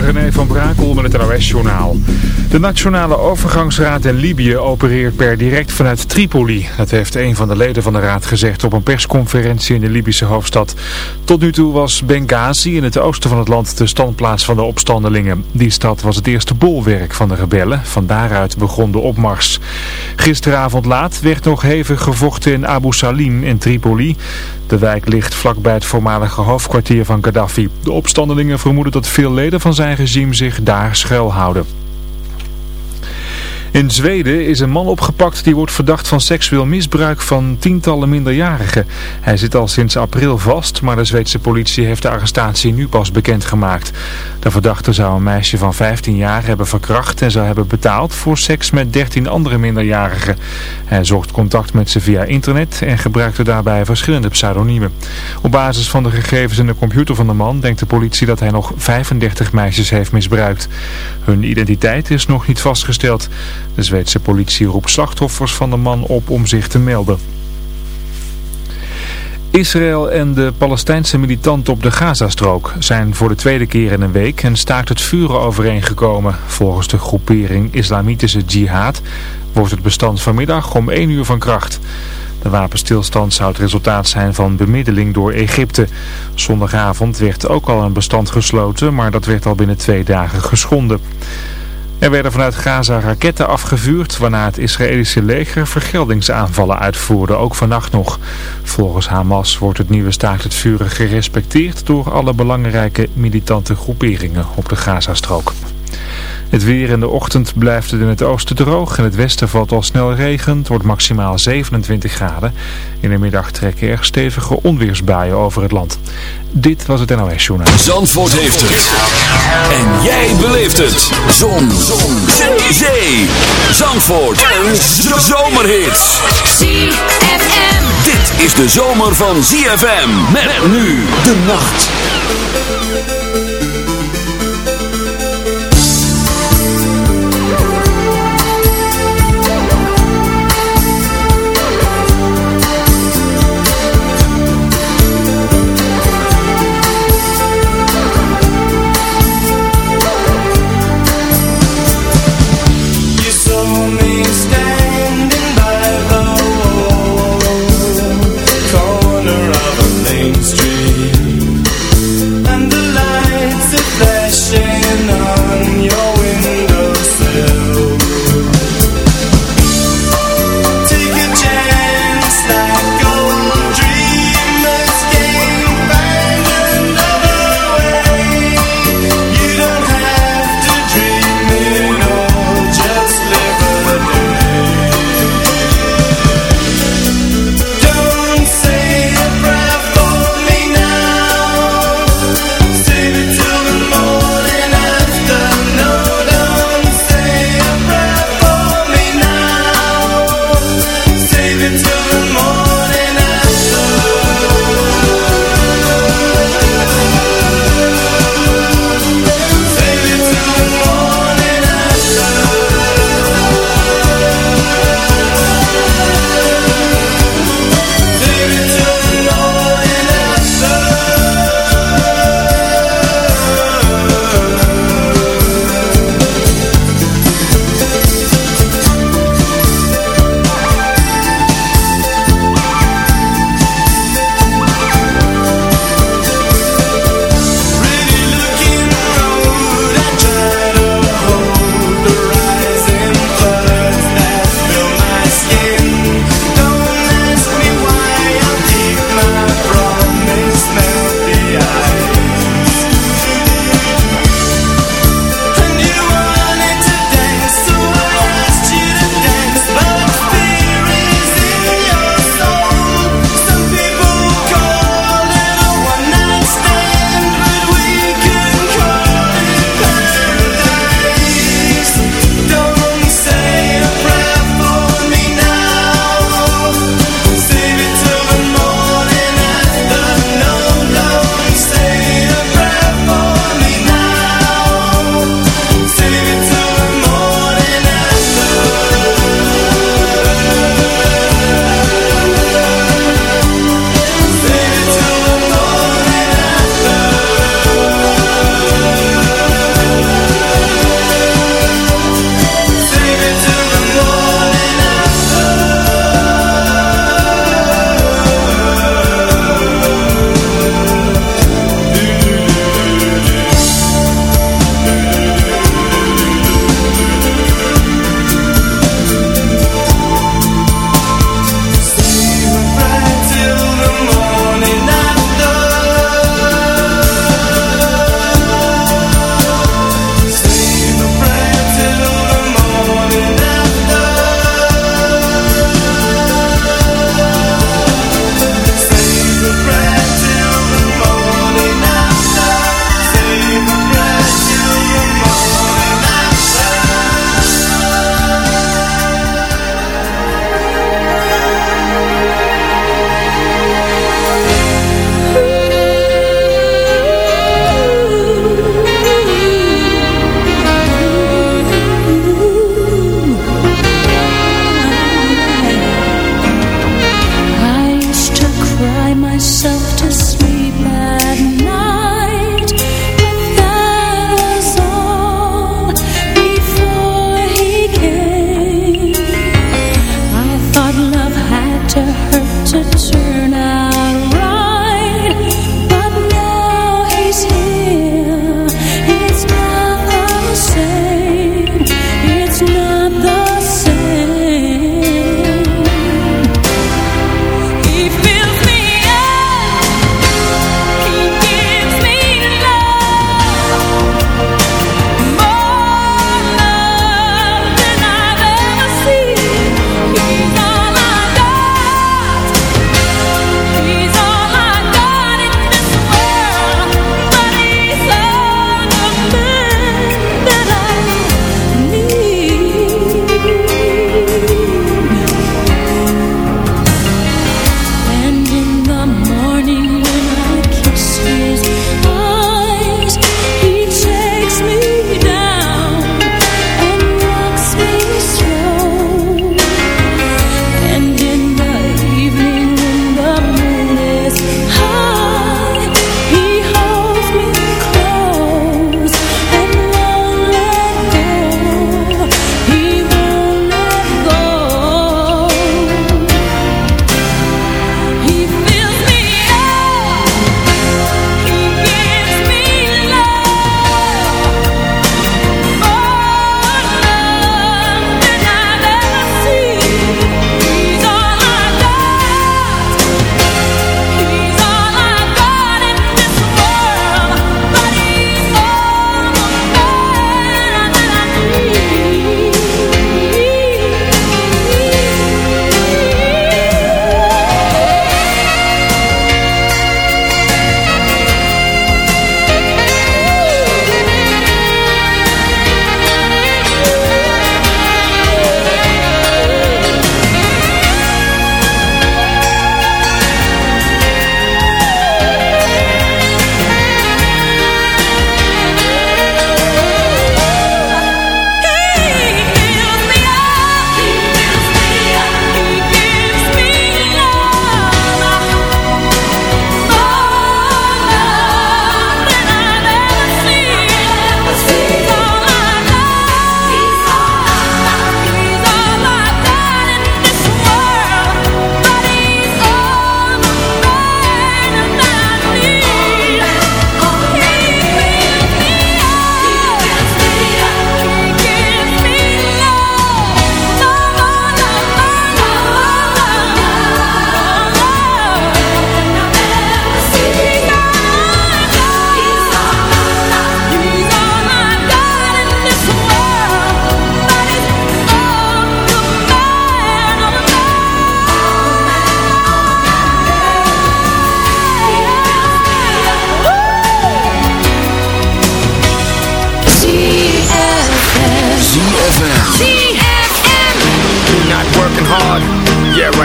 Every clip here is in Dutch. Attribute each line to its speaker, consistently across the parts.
Speaker 1: René van Brakel met het NOS-journaal. De Nationale Overgangsraad in Libië opereert per direct vanuit Tripoli. Dat heeft een van de leden van de raad gezegd op een persconferentie in de Libische hoofdstad. Tot nu toe was Benghazi in het oosten van het land de standplaats van de opstandelingen. Die stad was het eerste bolwerk van de rebellen. Van daaruit begon de opmars. Gisteravond laat werd nog hevig gevochten in Abu Salim in Tripoli. De wijk ligt vlakbij het voormalige hoofdkwartier van Gaddafi. De opstandelingen vermoeden dat veel leden van zijn regime zich daar schuilhouden. In Zweden is een man opgepakt die wordt verdacht van seksueel misbruik van tientallen minderjarigen. Hij zit al sinds april vast, maar de Zweedse politie heeft de arrestatie nu pas bekendgemaakt. De verdachte zou een meisje van 15 jaar hebben verkracht en zou hebben betaald voor seks met 13 andere minderjarigen. Hij zocht contact met ze via internet en gebruikte daarbij verschillende pseudoniemen. Op basis van de gegevens in de computer van de man denkt de politie dat hij nog 35 meisjes heeft misbruikt. Hun identiteit is nog niet vastgesteld. De Zweedse politie roept slachtoffers van de man op om zich te melden. Israël en de Palestijnse militanten op de Gazastrook zijn voor de tweede keer in een week een staakt het vuren overeengekomen. Volgens de groepering Islamitische Jihad wordt het bestand vanmiddag om 1 uur van kracht. De wapenstilstand zou het resultaat zijn van bemiddeling door Egypte. Zondagavond werd ook al een bestand gesloten, maar dat werd al binnen twee dagen geschonden. Er werden vanuit Gaza raketten afgevuurd, waarna het Israëlische leger vergeldingsaanvallen uitvoerde, ook vannacht nog. Volgens Hamas wordt het nieuwe staakt het vuren gerespecteerd door alle belangrijke militante groeperingen op de Gazastrook. Het weer in de ochtend blijft het in het oosten droog. In het westen valt al snel regen. Het wordt maximaal 27 graden. In de middag trekken erg stevige onweersbuien over het land. Dit was het NOS Journaal.
Speaker 2: Zandvoort heeft het. En jij beleeft het. Zon. Zon. Zee. Zandvoort. En zomerhits.
Speaker 3: ZFM.
Speaker 2: Dit is de zomer van ZFM. Met nu de nacht.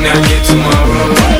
Speaker 4: tonight. Cause we might not get tomorrow.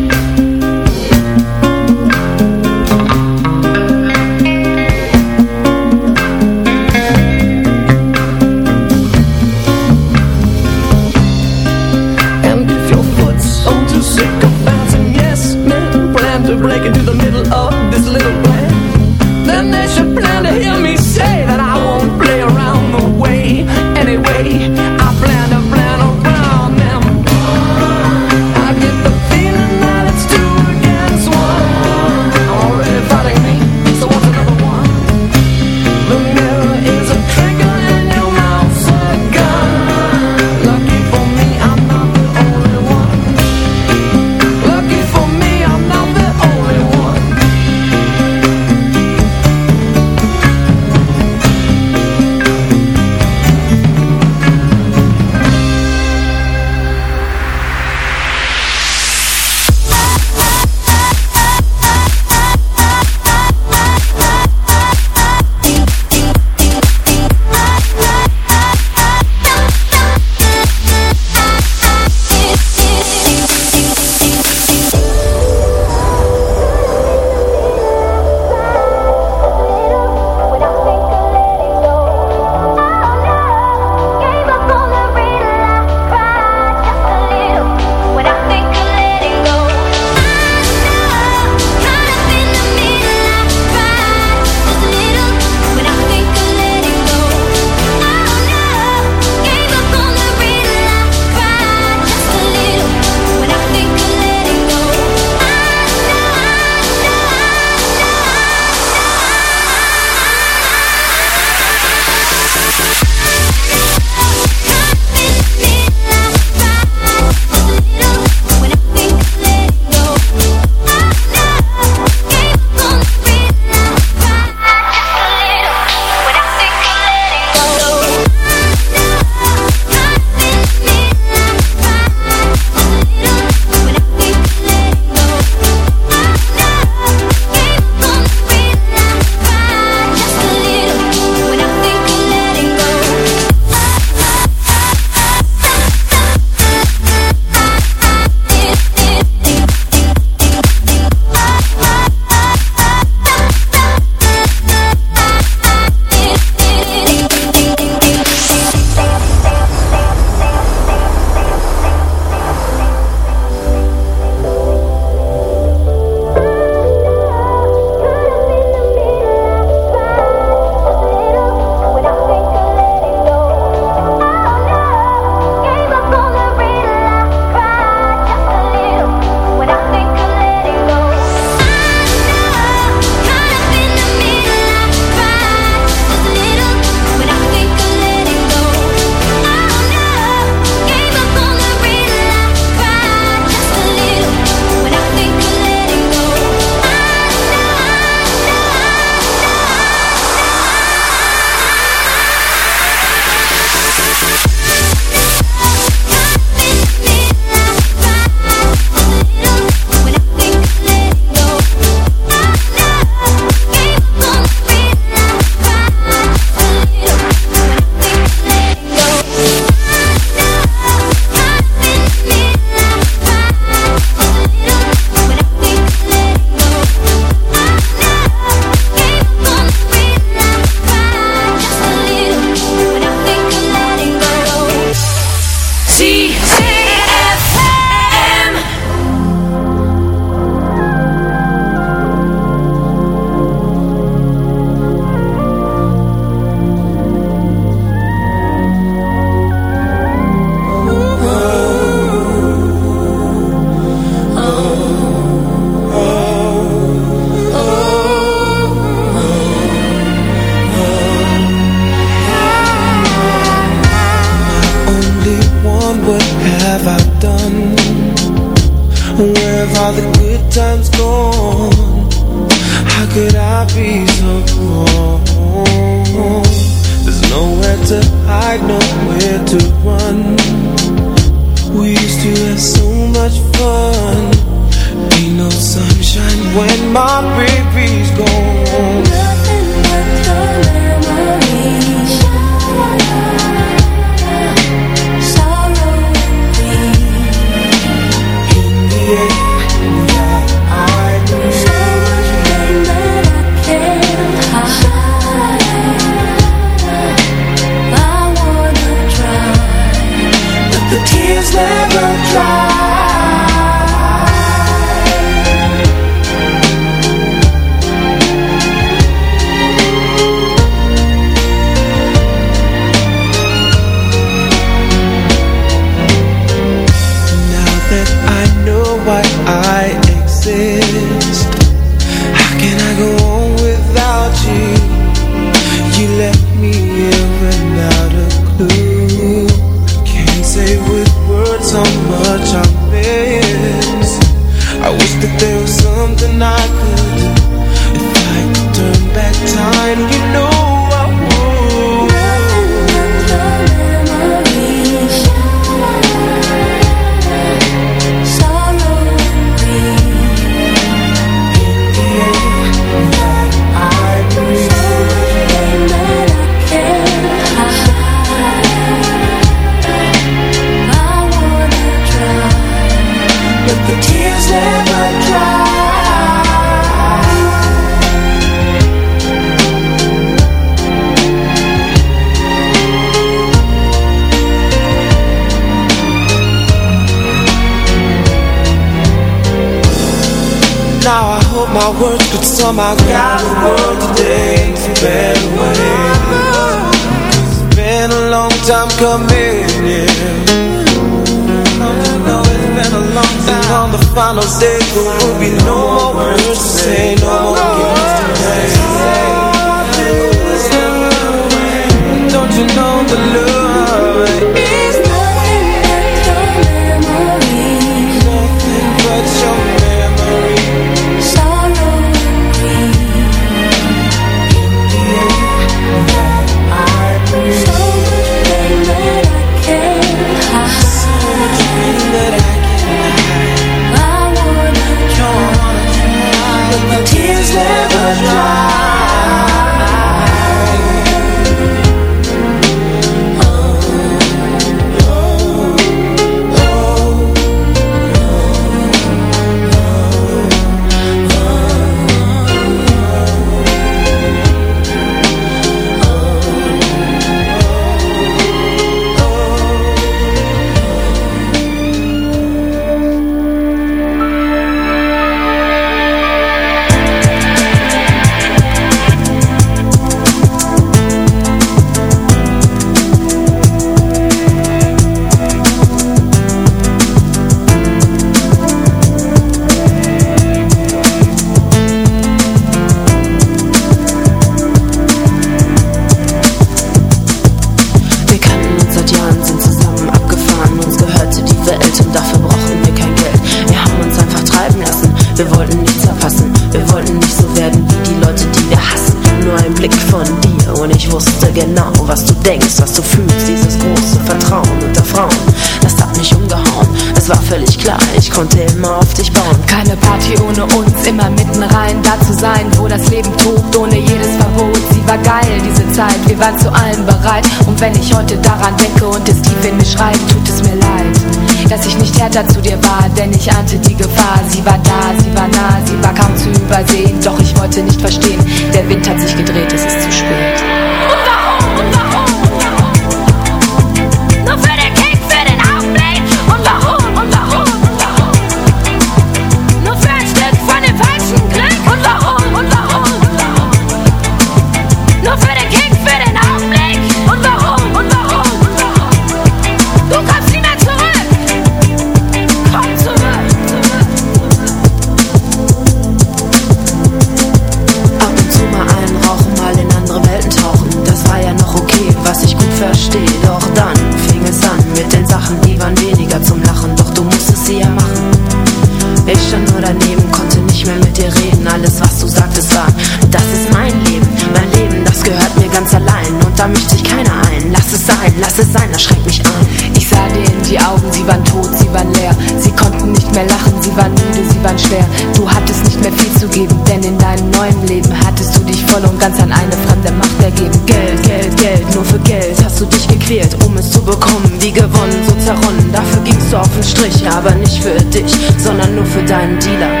Speaker 5: dein Dealer.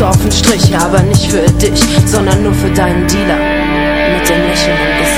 Speaker 3: du
Speaker 5: auf den Strich, aber nicht für dich, sondern nur für deinen Dealer mit dem Lächeln Gesicht.